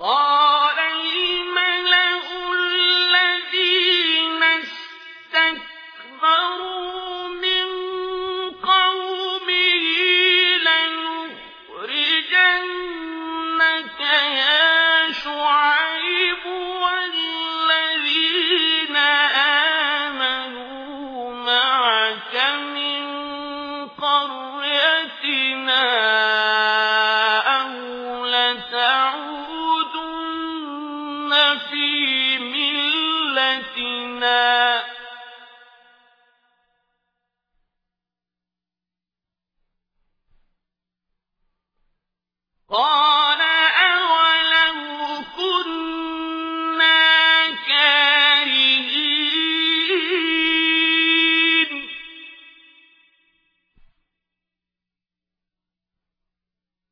قال في ملتنا. قال أولو كنا كارهين.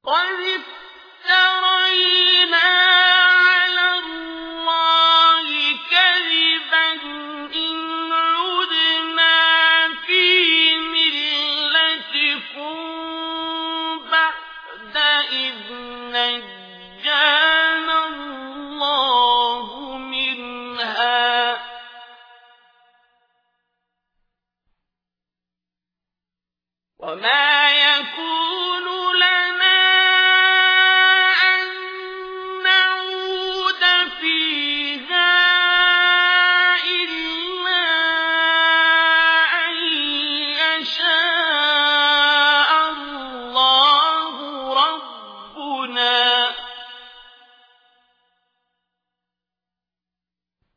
قد افترينا منها وما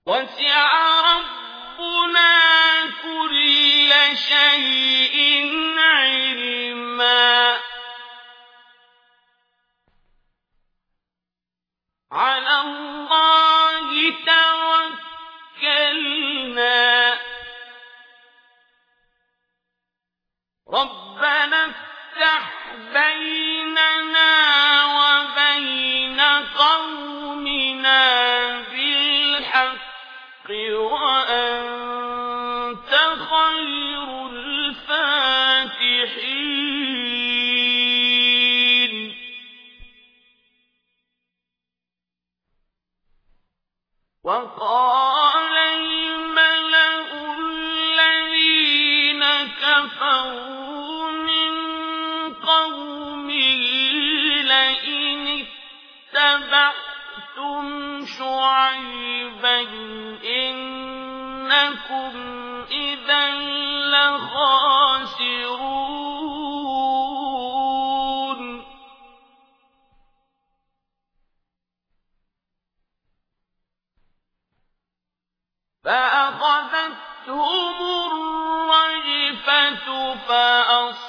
وسع ربنا كل شيء وأنت خير الفاتحين. وقال الملأ الذين كفروا من قومه لئن اتبعتم شعيبا إنكم إذا لخاسرون. فأخذتهم الرجفة فأصبحوا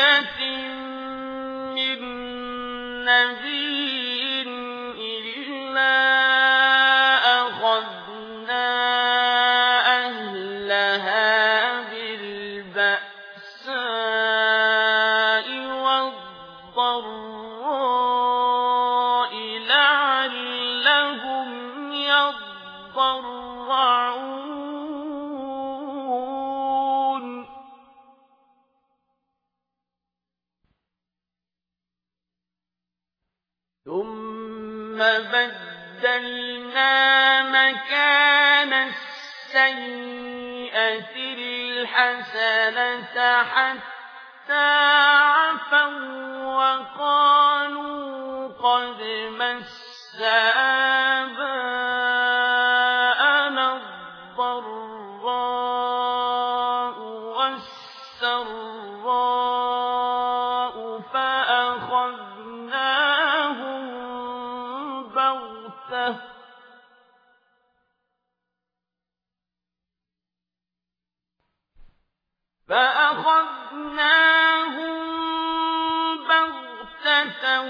قرية من نبي إلا أخذنا أهلها بالبأساء والضراء لعلهم يضرعون ثم بدلنا مكان السيئة الحسنة حتى عفوا وقالوا قد مس آباءنا الضراء فأخذناهم بغتة